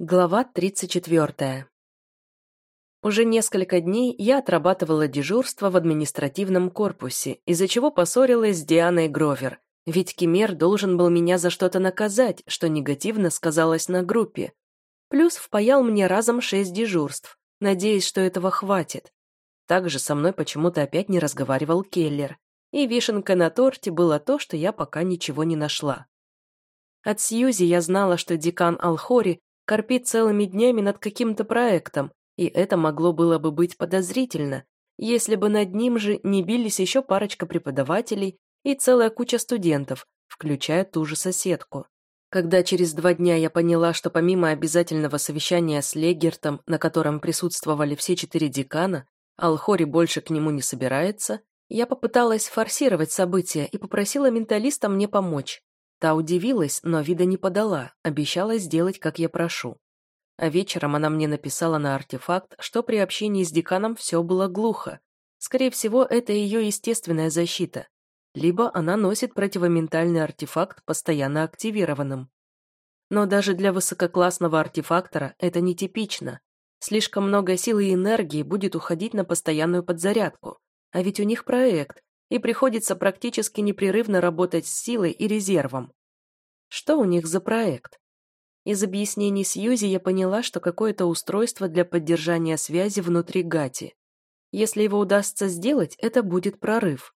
Глава 34. Уже несколько дней я отрабатывала дежурство в административном корпусе, из-за чего поссорилась с Дианой Гровер, ведь Кемер должен был меня за что-то наказать, что негативно сказалось на группе. Плюс впаял мне разом шесть дежурств, надеясь, что этого хватит. Также со мной почему-то опять не разговаривал Келлер, и вишенкой на торте было то, что я пока ничего не нашла. От Сьюзи я знала, что декан Алхори корпит целыми днями над каким-то проектом, и это могло было бы быть подозрительно, если бы над ним же не бились еще парочка преподавателей и целая куча студентов, включая ту же соседку. Когда через два дня я поняла, что помимо обязательного совещания с Легертом, на котором присутствовали все четыре декана, Алхори больше к нему не собирается, я попыталась форсировать события и попросила менталиста мне помочь. Та удивилась, но вида не подала, обещала сделать, как я прошу. А вечером она мне написала на артефакт, что при общении с деканом все было глухо. Скорее всего, это ее естественная защита. Либо она носит противоментальный артефакт постоянно активированным. Но даже для высококлассного артефактора это нетипично. Слишком много силы и энергии будет уходить на постоянную подзарядку. А ведь у них проект, и приходится практически непрерывно работать с силой и резервом. Что у них за проект? Из объяснений Сьюзи я поняла, что какое-то устройство для поддержания связи внутри Гати. Если его удастся сделать, это будет прорыв.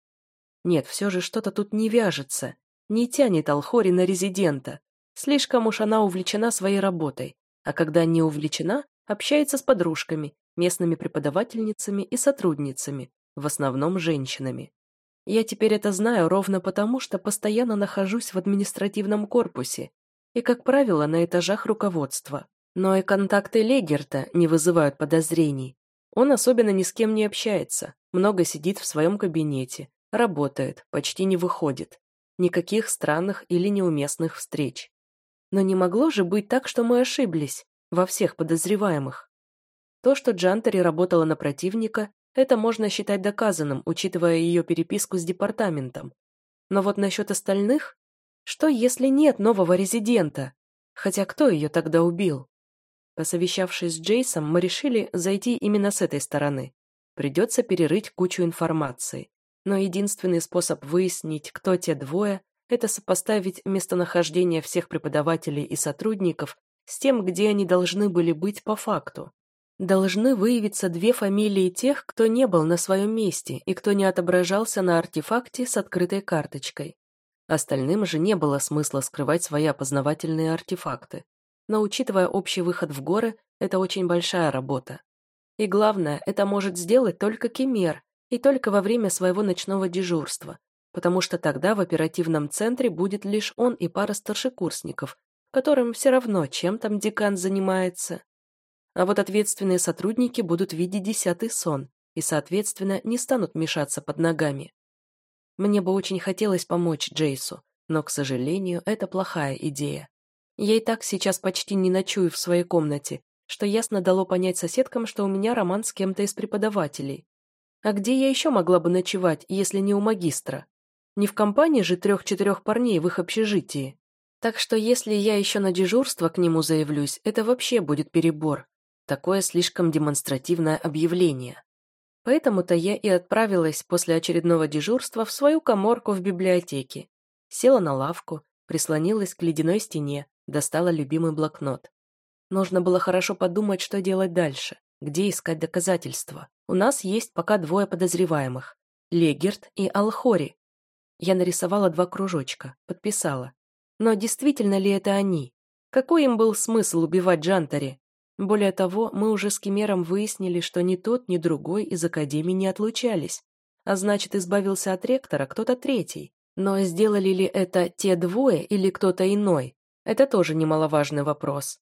Нет, все же что-то тут не вяжется. Не тянет Алхори на резидента. Слишком уж она увлечена своей работой. А когда не увлечена, общается с подружками, местными преподавательницами и сотрудницами, в основном женщинами. Я теперь это знаю ровно потому, что постоянно нахожусь в административном корпусе и, как правило, на этажах руководства. Но и контакты Легерта не вызывают подозрений. Он особенно ни с кем не общается, много сидит в своем кабинете, работает, почти не выходит. Никаких странных или неуместных встреч. Но не могло же быть так, что мы ошиблись во всех подозреваемых. То, что Джантери работала на противника, это можно считать доказанным, учитывая ее переписку с департаментом. Но вот насчет остальных? Что, если нет нового резидента? Хотя кто ее тогда убил? Посовещавшись с Джейсом, мы решили зайти именно с этой стороны. Придется перерыть кучу информации. Но единственный способ выяснить, кто те двое, это сопоставить местонахождение всех преподавателей и сотрудников с тем, где они должны были быть по факту должны выявиться две фамилии тех, кто не был на своем месте и кто не отображался на артефакте с открытой карточкой. Остальным же не было смысла скрывать свои опознавательные артефакты. Но учитывая общий выход в горы, это очень большая работа. И главное, это может сделать только Кемер, и только во время своего ночного дежурства, потому что тогда в оперативном центре будет лишь он и пара старшекурсников, которым все равно, чем там декан занимается. А вот ответственные сотрудники будут видеть десятый сон и, соответственно, не станут мешаться под ногами. Мне бы очень хотелось помочь Джейсу, но, к сожалению, это плохая идея. Я и так сейчас почти не ночую в своей комнате, что ясно дало понять соседкам, что у меня роман с кем-то из преподавателей. А где я еще могла бы ночевать, если не у магистра? Не в компании же трех-четырех парней в их общежитии. Так что если я еще на дежурство к нему заявлюсь, это вообще будет перебор. Такое слишком демонстративное объявление. Поэтому-то я и отправилась после очередного дежурства в свою коморку в библиотеке. Села на лавку, прислонилась к ледяной стене, достала любимый блокнот. Нужно было хорошо подумать, что делать дальше, где искать доказательства. У нас есть пока двое подозреваемых. Легерт и Алхори. Я нарисовала два кружочка, подписала. Но действительно ли это они? Какой им был смысл убивать Джантари? Более того, мы уже с Кемером выяснили, что ни тот, ни другой из Академии не отлучались, а значит, избавился от ректора кто-то третий. Но сделали ли это те двое или кто-то иной? Это тоже немаловажный вопрос.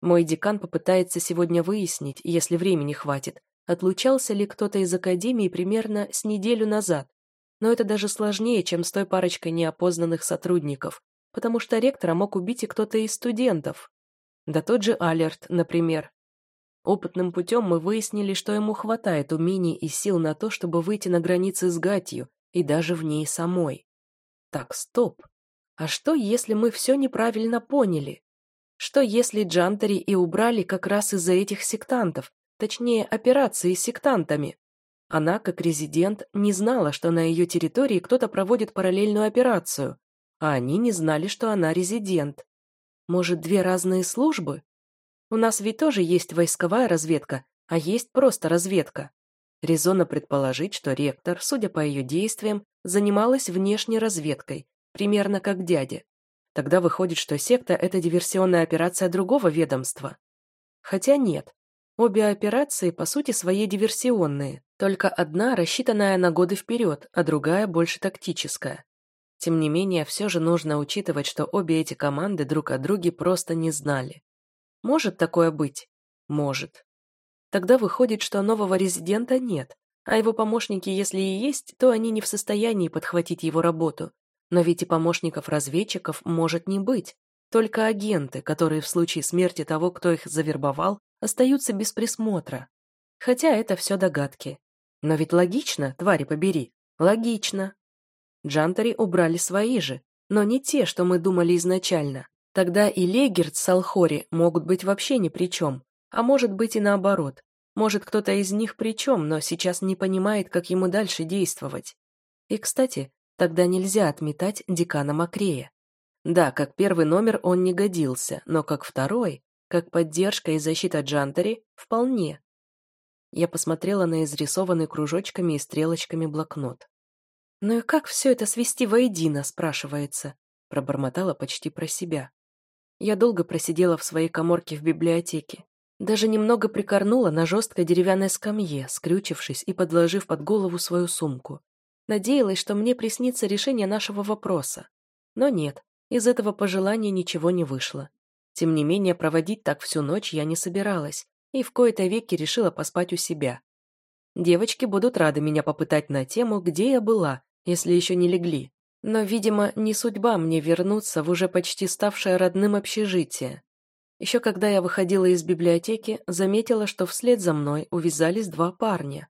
Мой декан попытается сегодня выяснить, если времени хватит, отлучался ли кто-то из Академии примерно с неделю назад. Но это даже сложнее, чем с той парочкой неопознанных сотрудников, потому что ректора мог убить и кто-то из студентов. Да тот же Алерт, например. Опытным путем мы выяснили, что ему хватает умений и сил на то, чтобы выйти на границы с Гатью и даже в ней самой. Так, стоп. А что, если мы все неправильно поняли? Что если Джантери и убрали как раз из-за этих сектантов, точнее, операции с сектантами? Она, как резидент, не знала, что на ее территории кто-то проводит параллельную операцию, а они не знали, что она резидент. Может, две разные службы? У нас ведь тоже есть войсковая разведка, а есть просто разведка. Резонно предположить, что ректор, судя по ее действиям, занималась внешней разведкой, примерно как дядя. Тогда выходит, что секта – это диверсионная операция другого ведомства. Хотя нет. Обе операции, по сути, своей диверсионные, только одна рассчитанная на годы вперед, а другая больше тактическая. Тем не менее, все же нужно учитывать, что обе эти команды друг о друге просто не знали. Может такое быть? Может. Тогда выходит, что нового резидента нет, а его помощники, если и есть, то они не в состоянии подхватить его работу. Но ведь и помощников-разведчиков может не быть. Только агенты, которые в случае смерти того, кто их завербовал, остаются без присмотра. Хотя это все догадки. Но ведь логично, твари побери, логично. Джантари убрали свои же, но не те, что мы думали изначально. Тогда и Легерт с Алхори могут быть вообще ни при чем, а может быть и наоборот. Может, кто-то из них при чем, но сейчас не понимает, как ему дальше действовать. И, кстати, тогда нельзя отметать декана Макрея. Да, как первый номер он не годился, но как второй, как поддержка и защита Джантари, вполне. Я посмотрела на изрисованный кружочками и стрелочками блокнот. «Ну и как все это свести воедино?» – спрашивается. Пробормотала почти про себя. Я долго просидела в своей коморке в библиотеке. Даже немного прикорнула на жесткой деревянной скамье, скрючившись и подложив под голову свою сумку. Надеялась, что мне приснится решение нашего вопроса. Но нет, из этого пожелания ничего не вышло. Тем не менее, проводить так всю ночь я не собиралась, и в кои-то веки решила поспать у себя. Девочки будут рады меня попытать на тему, где я была, если еще не легли. Но, видимо, не судьба мне вернуться в уже почти ставшее родным общежитие. Еще когда я выходила из библиотеки, заметила, что вслед за мной увязались два парня.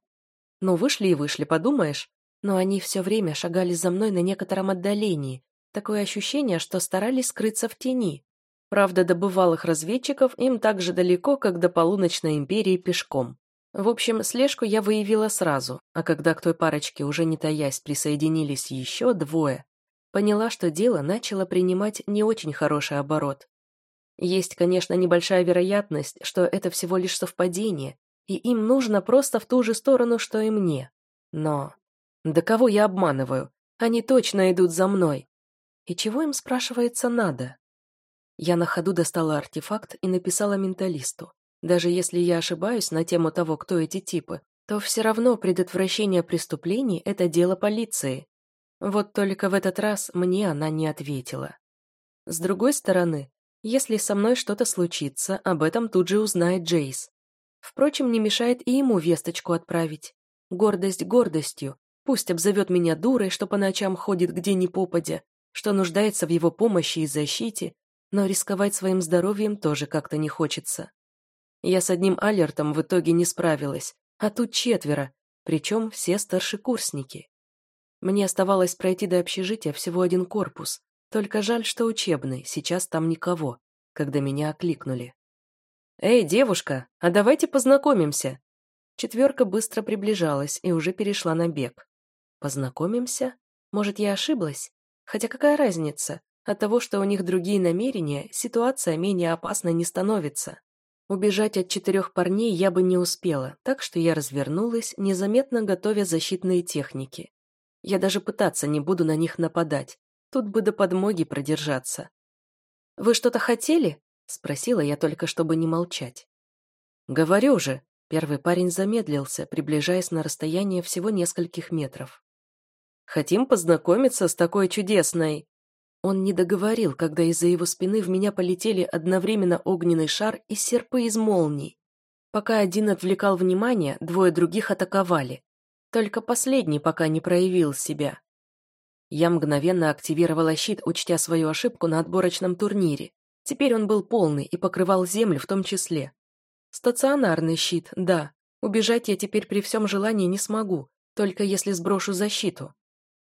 Ну, вышли и вышли, подумаешь. Но они все время шагали за мной на некотором отдалении. Такое ощущение, что старались скрыться в тени. Правда, до бывалых разведчиков им так же далеко, как до полуночной империи пешком. В общем, слежку я выявила сразу, а когда к той парочке уже не таясь присоединились еще двое, поняла, что дело начало принимать не очень хороший оборот. Есть, конечно, небольшая вероятность, что это всего лишь совпадение, и им нужно просто в ту же сторону, что и мне. Но... Да кого я обманываю? Они точно идут за мной. И чего им, спрашивается, надо? Я на ходу достала артефакт и написала менталисту. Даже если я ошибаюсь на тему того, кто эти типы, то все равно предотвращение преступлений – это дело полиции. Вот только в этот раз мне она не ответила. С другой стороны, если со мной что-то случится, об этом тут же узнает Джейс. Впрочем, не мешает и ему весточку отправить. Гордость гордостью. Пусть обзовет меня дурой, что по ночам ходит где ни попадя, что нуждается в его помощи и защите, но рисковать своим здоровьем тоже как-то не хочется. Я с одним алертом в итоге не справилась, а тут четверо, причем все старшекурсники. Мне оставалось пройти до общежития всего один корпус, только жаль, что учебный, сейчас там никого, когда меня окликнули. «Эй, девушка, а давайте познакомимся!» Четверка быстро приближалась и уже перешла на бег. «Познакомимся? Может, я ошиблась? Хотя какая разница? От того, что у них другие намерения, ситуация менее опасной не становится. Убежать от четырех парней я бы не успела, так что я развернулась, незаметно готовя защитные техники. Я даже пытаться не буду на них нападать. Тут бы до подмоги продержаться. «Вы что-то хотели?» — спросила я только, чтобы не молчать. «Говорю же!» — первый парень замедлился, приближаясь на расстояние всего нескольких метров. «Хотим познакомиться с такой чудесной...» Он не договорил, когда из-за его спины в меня полетели одновременно огненный шар и серпы из молний. Пока один отвлекал внимание, двое других атаковали. Только последний пока не проявил себя. Я мгновенно активировала щит, учтя свою ошибку на отборочном турнире. Теперь он был полный и покрывал землю в том числе. Стационарный щит, да. Убежать я теперь при всем желании не смогу, только если сброшу защиту.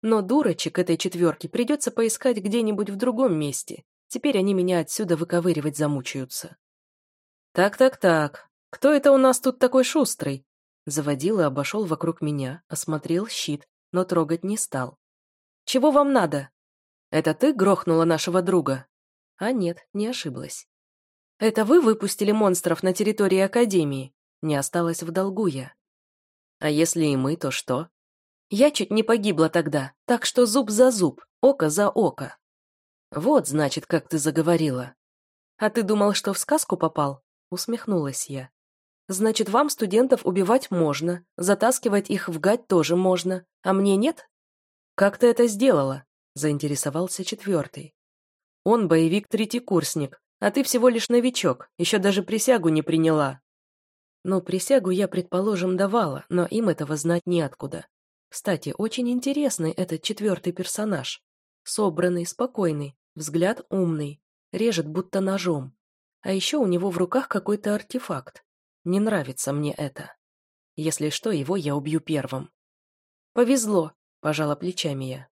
Но дурочек этой четверки придется поискать где-нибудь в другом месте. Теперь они меня отсюда выковыривать замучаются. Так-так-так, кто это у нас тут такой шустрый? Заводил и обошел вокруг меня, осмотрел щит, но трогать не стал. Чего вам надо? Это ты грохнула нашего друга? А нет, не ошиблась. Это вы выпустили монстров на территории Академии? Не осталось в долгу я. А если и мы, то что? Я чуть не погибла тогда, так что зуб за зуб, око за око. Вот, значит, как ты заговорила. А ты думал, что в сказку попал? Усмехнулась я. Значит, вам, студентов, убивать можно, затаскивать их в гать тоже можно, а мне нет? Как ты это сделала? Заинтересовался четвертый. Он боевик-третьекурсник, а ты всего лишь новичок, еще даже присягу не приняла. Ну, присягу я, предположим, давала, но им этого знать неоткуда. Кстати, очень интересный этот четвертый персонаж. Собранный, спокойный, взгляд умный, режет будто ножом. А еще у него в руках какой-то артефакт. Не нравится мне это. Если что, его я убью первым. Повезло, пожала плечами я.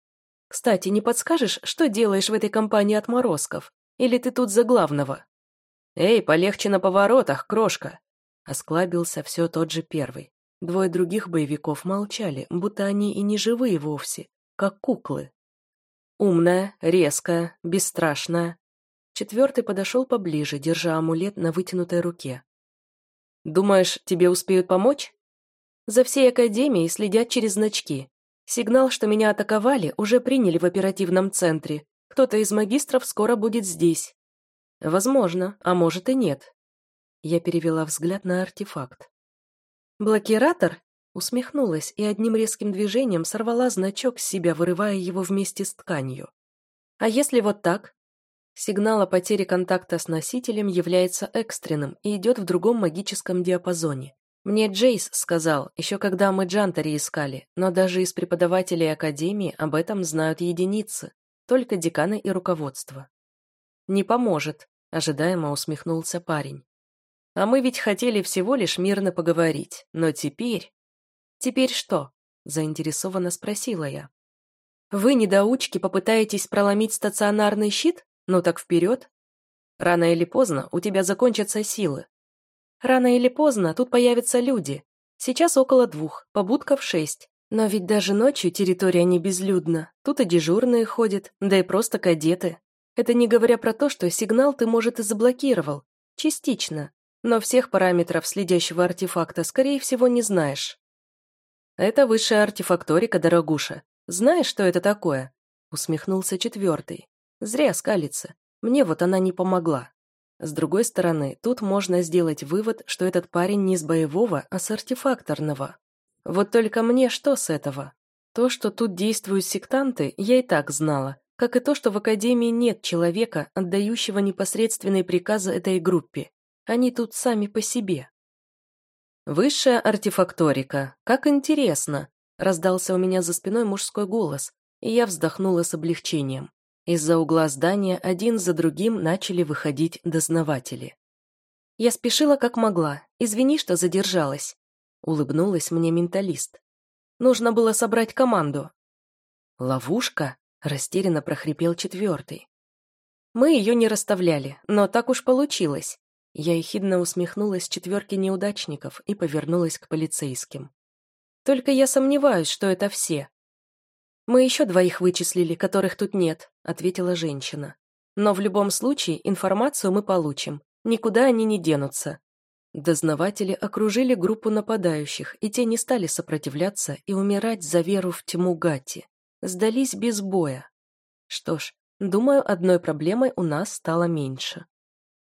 Кстати, не подскажешь, что делаешь в этой компании отморозков? Или ты тут за главного? Эй, полегче на поворотах, крошка. Осклабился все тот же первый. Двое других боевиков молчали, будто они и не живые вовсе, как куклы. Умная, резкая, бесстрашная. Четвертый подошел поближе, держа амулет на вытянутой руке. «Думаешь, тебе успеют помочь?» «За всей Академией следят через значки. Сигнал, что меня атаковали, уже приняли в оперативном центре. Кто-то из магистров скоро будет здесь». «Возможно, а может и нет». Я перевела взгляд на артефакт. «Блокиратор?» Усмехнулась и одним резким движением сорвала значок с себя, вырывая его вместе с тканью. «А если вот так?» Сигнал о потере контакта с носителем является экстренным и идет в другом магическом диапазоне. Мне Джейс сказал, еще когда мы Джантари искали, но даже из преподавателей Академии об этом знают единицы, только деканы и руководство. «Не поможет», – ожидаемо усмехнулся парень. А мы ведь хотели всего лишь мирно поговорить, но теперь... Теперь что? Заинтересованно спросила я. Вы, недоучки, попытаетесь проломить стационарный щит? Ну так вперед. Рано или поздно у тебя закончатся силы. Рано или поздно тут появятся люди. Сейчас около двух, побудков шесть. Но ведь даже ночью территория не безлюдна. Тут и дежурные ходят, да и просто кадеты. Это не говоря про то, что сигнал ты, может, и заблокировал. Частично. Но всех параметров следящего артефакта, скорее всего, не знаешь. Это высшая артефакторика, дорогуша. Знаешь, что это такое? Усмехнулся четвертый. Зря скалится. Мне вот она не помогла. С другой стороны, тут можно сделать вывод, что этот парень не с боевого, а с артефакторного. Вот только мне что с этого? То, что тут действуют сектанты, я и так знала, как и то, что в Академии нет человека, отдающего непосредственные приказы этой группе. Они тут сами по себе. «Высшая артефакторика. Как интересно!» Раздался у меня за спиной мужской голос, и я вздохнула с облегчением. Из-за угла здания один за другим начали выходить дознаватели. Я спешила как могла. Извини, что задержалась. Улыбнулась мне менталист. Нужно было собрать команду. «Ловушка?» – растерянно прохрипел четвертый. Мы ее не расставляли, но так уж получилось. Я ехидно усмехнулась четверке неудачников и повернулась к полицейским. «Только я сомневаюсь, что это все». «Мы еще двоих вычислили, которых тут нет», — ответила женщина. «Но в любом случае информацию мы получим. Никуда они не денутся». Дознаватели окружили группу нападающих, и те не стали сопротивляться и умирать за веру в тьму Гати. Сдались без боя. Что ж, думаю, одной проблемой у нас стало меньше.